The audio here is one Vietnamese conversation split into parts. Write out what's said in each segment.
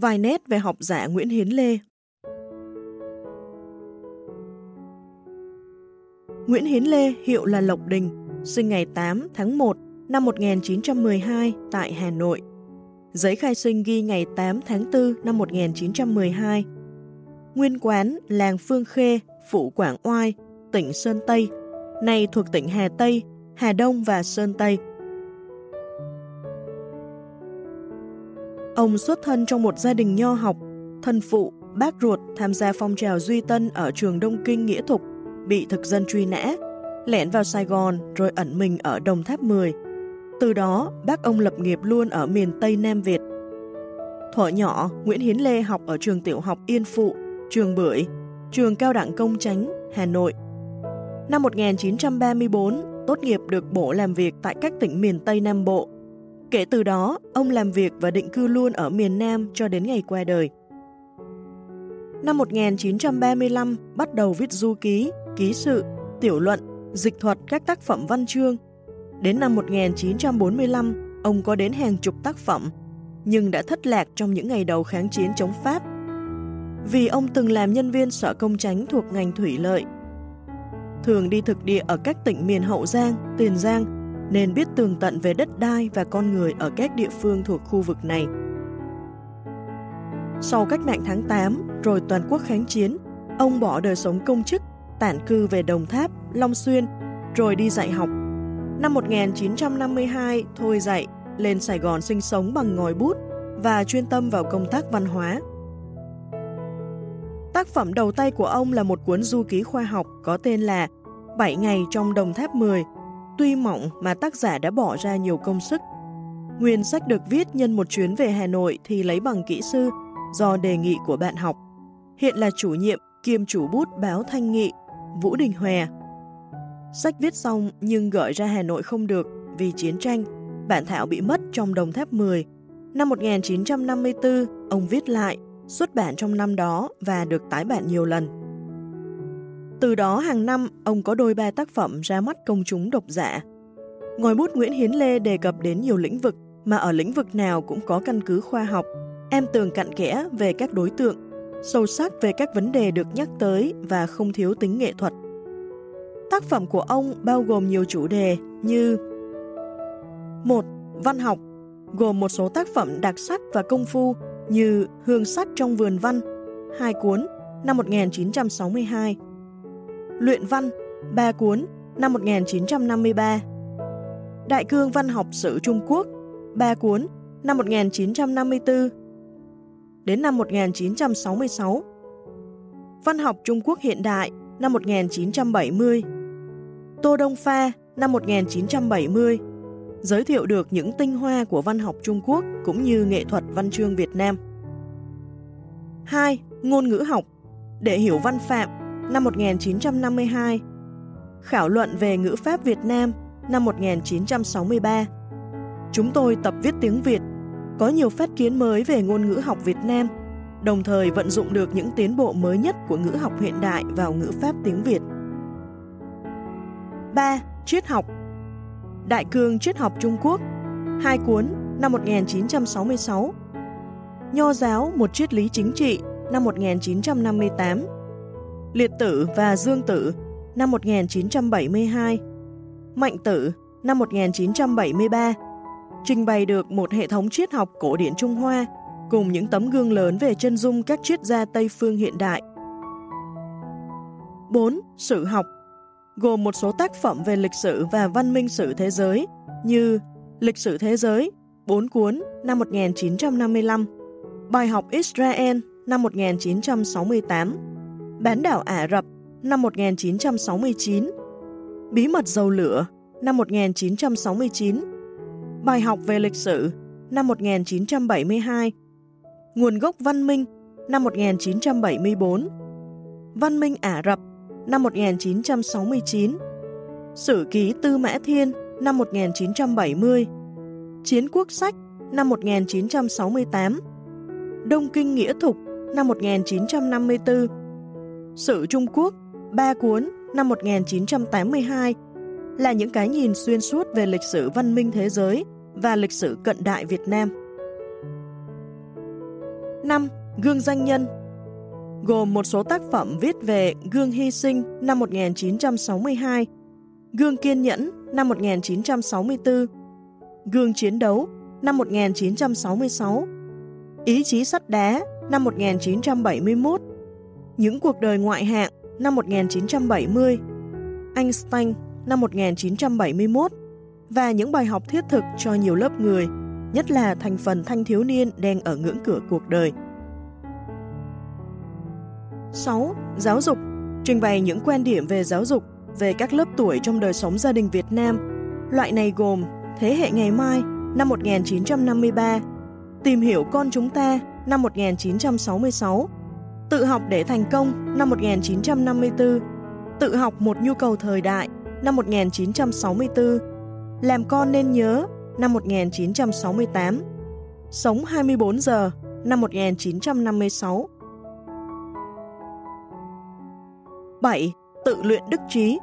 Vài nét về học giả Nguyễn Hiến Lê Nguyễn Hiến Lê hiệu là Lộc Đình, sinh ngày 8 tháng 1 năm 1912 tại Hà Nội. Giấy khai sinh ghi ngày 8 tháng 4 năm 1912. Nguyên quán làng Phương Khê, phủ Quảng Oai, tỉnh Sơn Tây, nay thuộc tỉnh Hà Tây, Hà Đông và Sơn Tây. Ông xuất thân trong một gia đình nho học, thân phụ, bác ruột tham gia phong trào Duy Tân ở trường Đông Kinh Nghĩa Thục, bị thực dân truy nã, lẻn vào Sài Gòn rồi ẩn mình ở Đồng Tháp 10. Từ đó, bác ông lập nghiệp luôn ở miền Tây Nam Việt. Thuở nhỏ, Nguyễn Hiến Lê học ở trường tiểu học Yên Phụ, trường Bưởi, trường cao đẳng công chánh, Hà Nội. Năm 1934, tốt nghiệp được bổ làm việc tại các tỉnh miền Tây Nam Bộ. Kể từ đó, ông làm việc và định cư luôn ở miền Nam cho đến ngày qua đời. Năm 1935, bắt đầu viết du ký, ký sự, tiểu luận, dịch thuật các tác phẩm văn chương. Đến năm 1945, ông có đến hàng chục tác phẩm, nhưng đã thất lạc trong những ngày đầu kháng chiến chống Pháp. Vì ông từng làm nhân viên sở công tránh thuộc ngành thủy lợi. Thường đi thực địa ở các tỉnh miền Hậu Giang, Tiền Giang, nên biết tường tận về đất đai và con người ở các địa phương thuộc khu vực này. Sau cách mạng tháng 8, rồi toàn quốc kháng chiến, ông bỏ đời sống công chức, tản cư về Đồng Tháp, Long Xuyên, rồi đi dạy học. Năm 1952, thôi dạy, lên Sài Gòn sinh sống bằng ngòi bút và chuyên tâm vào công tác văn hóa. Tác phẩm đầu tay của ông là một cuốn du ký khoa học có tên là 7 ngày trong Đồng Tháp 10, tuy mỏng mà tác giả đã bỏ ra nhiều công sức. Nguyên sách được viết nhân một chuyến về Hà Nội thì lấy bằng kỹ sư do đề nghị của bạn học. Hiện là chủ nhiệm kiêm chủ bút báo Thanh Nghị, Vũ Đình Hòe. Sách viết xong nhưng gửi ra Hà Nội không được vì chiến tranh, bản thảo bị mất trong Đồng Tháp 10. Năm 1954, ông viết lại, xuất bản trong năm đó và được tái bản nhiều lần. Từ đó hàng năm, ông có đôi ba tác phẩm ra mắt công chúng độc giả. Ngòi bút Nguyễn Hiến Lê đề cập đến nhiều lĩnh vực, mà ở lĩnh vực nào cũng có căn cứ khoa học, Em tường cặn kẽ về các đối tượng, sâu sắc về các vấn đề được nhắc tới và không thiếu tính nghệ thuật. Tác phẩm của ông bao gồm nhiều chủ đề như một Văn học, gồm một số tác phẩm đặc sắc và công phu như Hương sắc trong vườn văn, hai cuốn, năm 1962. Luyện văn, ba cuốn, năm 1953. Đại cương văn học sử Trung Quốc, ba cuốn, năm 1954 đến năm 1966. Văn học Trung Quốc hiện đại năm 1970. Tô Đông Pha năm 1970 giới thiệu được những tinh hoa của văn học Trung Quốc cũng như nghệ thuật văn chương Việt Nam. 2. Ngôn ngữ học Để hiểu văn phạm năm 1952 Khảo luận về ngữ pháp Việt Nam năm 1963 Chúng tôi tập viết tiếng Việt có nhiều phát kiến mới về ngôn ngữ học Việt Nam, đồng thời vận dụng được những tiến bộ mới nhất của ngữ học hiện đại vào ngữ pháp tiếng Việt. 3. Triết học Đại cương Triết học Trung Quốc Hai cuốn năm 1966 Nho giáo Một triết lý chính trị năm 1958 Liệt tử và Dương tử năm 1972 Mạnh tử năm 1973 trình bày được một hệ thống triết học cổ điển Trung Hoa cùng những tấm gương lớn về chân dung các triết gia Tây phương hiện đại. 4. Sử học gồm một số tác phẩm về lịch sử và văn minh sử thế giới như Lịch sử thế giới, 4 cuốn năm 1955, Bài học Israel năm 1968, Bán đảo Ả Rập năm 1969, Bí mật dầu lửa năm 1969, Bài học về lịch sử năm 1972 Nguồn gốc văn minh năm 1974 Văn minh Ả Rập năm 1969 Sử ký Tư Mã Thiên năm 1970 Chiến quốc sách năm 1968 Đông Kinh Nghĩa Thục năm 1954 sự Trung Quốc ba cuốn năm 1982 là những cái nhìn xuyên suốt về lịch sử văn minh thế giới và lịch sử cận đại Việt Nam. 5. Gương danh nhân Gồm một số tác phẩm viết về gương hy sinh năm 1962, gương kiên nhẫn năm 1964, gương chiến đấu năm 1966, ý chí sắt đá năm 1971, những cuộc đời ngoại hạng năm 1970, Einstein năm 1971 và những bài học thiết thực cho nhiều lớp người, nhất là thành phần thanh thiếu niên đang ở ngưỡng cửa cuộc đời. 6. Giáo dục Trình bày những quan điểm về giáo dục về các lớp tuổi trong đời sống gia đình Việt Nam. Loại này gồm Thế hệ ngày mai năm 1953, Tìm hiểu con chúng ta năm 1966, Tự học để thành công năm 1954, Tự học một nhu cầu thời đại năm 1964, Làm con nên nhớ năm 1968, Sống 24 giờ năm 1956. 7. Tự luyện đức trí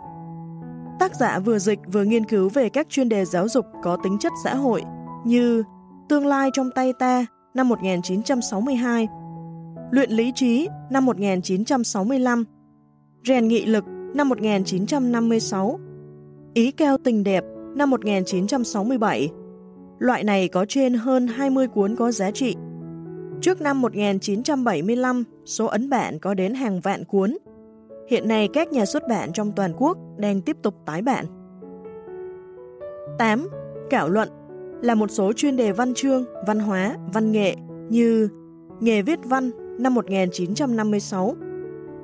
Tác giả vừa dịch vừa nghiên cứu về các chuyên đề giáo dục có tính chất xã hội như Tương lai trong tay ta năm 1962, Luyện lý trí năm 1965, Rèn nghị lực năm 1956, Ý keo tình đẹp năm 1967. Loại này có trên hơn 20 cuốn có giá trị. Trước năm 1975, số ấn bản có đến hàng vạn cuốn. Hiện nay các nhà xuất bản trong toàn quốc đang tiếp tục tái bản. 8. Cảo luận là một số chuyên đề văn chương, văn hóa, văn nghệ như nghề viết văn năm 1956,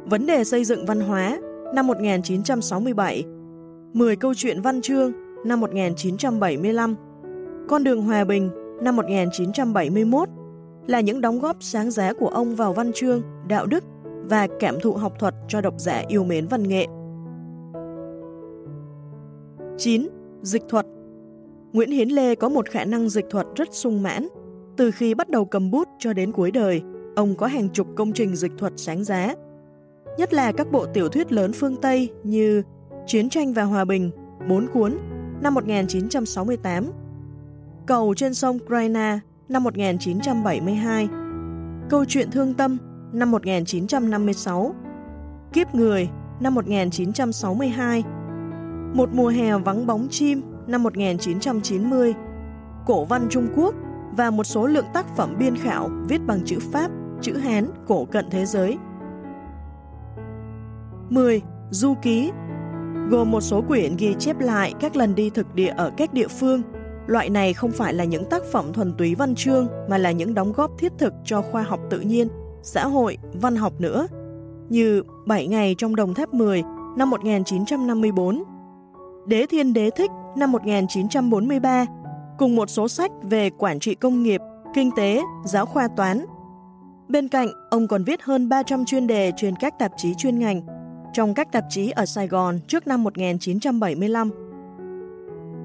vấn đề xây dựng văn hóa năm 1967, 10 câu chuyện văn chương năm 1975, con đường hòa bình năm 1971 là những đóng góp sáng giá của ông vào văn chương, đạo đức và cảm thụ học thuật cho độc giả yêu mến văn nghệ. 9. Dịch thuật Nguyễn Hiến Lê có một khả năng dịch thuật rất sung mãn. Từ khi bắt đầu cầm bút cho đến cuối đời, ông có hàng chục công trình dịch thuật sáng giá. Nhất là các bộ tiểu thuyết lớn phương Tây như Chiến tranh và Hòa bình, 4 cuốn, năm 1968, Cầu trên sông Kraina, năm 1972, Câu chuyện thương tâm, năm 1956, Kiếp người, năm 1962, Một mùa hè vắng bóng chim, năm 1990, cổ văn Trung Quốc và một số lượng tác phẩm biên khảo viết bằng chữ Pháp, chữ Hán, cổ cận thế giới. 10. Du ký gồm một số quyển ghi chép lại các lần đi thực địa ở các địa phương. Loại này không phải là những tác phẩm thuần túy văn chương mà là những đóng góp thiết thực cho khoa học tự nhiên, xã hội, văn học nữa, như 7 ngày trong Đồng Tháp 10 năm 1954, Đế Thiên Đế Thích năm 1943, cùng một số sách về quản trị công nghiệp, kinh tế, giáo khoa toán. Bên cạnh, ông còn viết hơn 300 chuyên đề trên các tạp chí chuyên ngành, trong các tạp chí ở Sài Gòn trước năm 1975.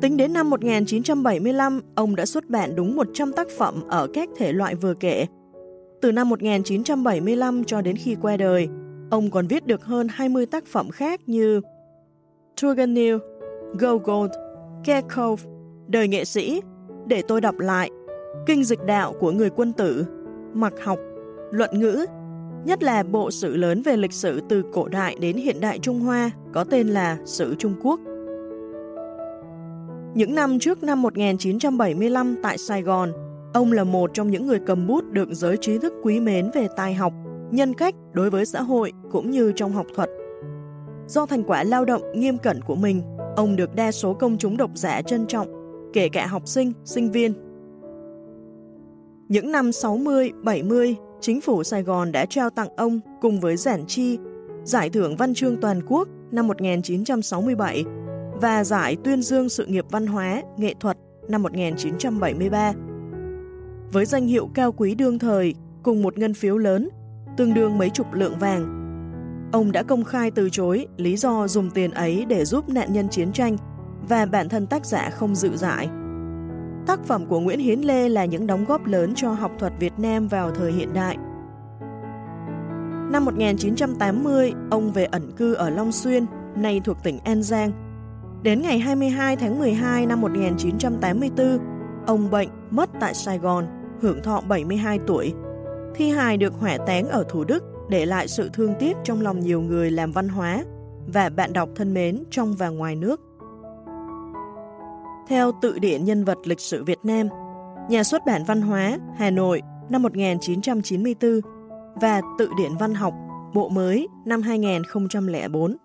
Tính đến năm 1975, ông đã xuất bản đúng 100 tác phẩm ở các thể loại vừa kể. Từ năm 1975 cho đến khi qua đời, ông còn viết được hơn 20 tác phẩm khác như Turgenev, Go Gold, Kekov, Đời nghệ sĩ, Để tôi đọc lại, Kinh dịch đạo của người quân tử, Mặc học, Luận ngữ, nhất là bộ sử lớn về lịch sử từ cổ đại đến hiện đại Trung Hoa có tên là Sử Trung Quốc. Những năm trước năm 1975 tại Sài Gòn, ông là một trong những người cầm bút được giới trí thức quý mến về tài học, nhân cách đối với xã hội cũng như trong học thuật. Do thành quả lao động nghiêm cẩn của mình, Ông được đa số công chúng độc giả trân trọng, kể cả học sinh, sinh viên. Những năm 60, 70, chính phủ Sài Gòn đã trao tặng ông cùng với Giản Chi Giải thưởng Văn chương Toàn quốc năm 1967 và Giải Tuyên dương sự nghiệp văn hóa, nghệ thuật năm 1973. Với danh hiệu cao quý đương thời cùng một ngân phiếu lớn, tương đương mấy chục lượng vàng, Ông đã công khai từ chối lý do dùng tiền ấy để giúp nạn nhân chiến tranh và bản thân tác giả không dự giải. Tác phẩm của Nguyễn Hiến Lê là những đóng góp lớn cho học thuật Việt Nam vào thời hiện đại. Năm 1980, ông về ẩn cư ở Long Xuyên, nay thuộc tỉnh An Giang. Đến ngày 22 tháng 12 năm 1984, ông bệnh mất tại Sài Gòn, hưởng thọ 72 tuổi. Thi hài được hỏa táng ở Thủ Đức để lại sự thương tiếc trong lòng nhiều người làm văn hóa và bạn đọc thân mến trong và ngoài nước. Theo tự điển nhân vật lịch sử Việt Nam, Nhà xuất bản văn hóa Hà Nội năm 1994 và Tự điển văn học Bộ mới năm 2004.